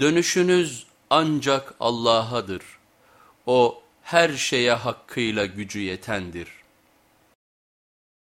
Dönüşünüz ancak Allah'adır. O her şeye hakkıyla gücü yetendir.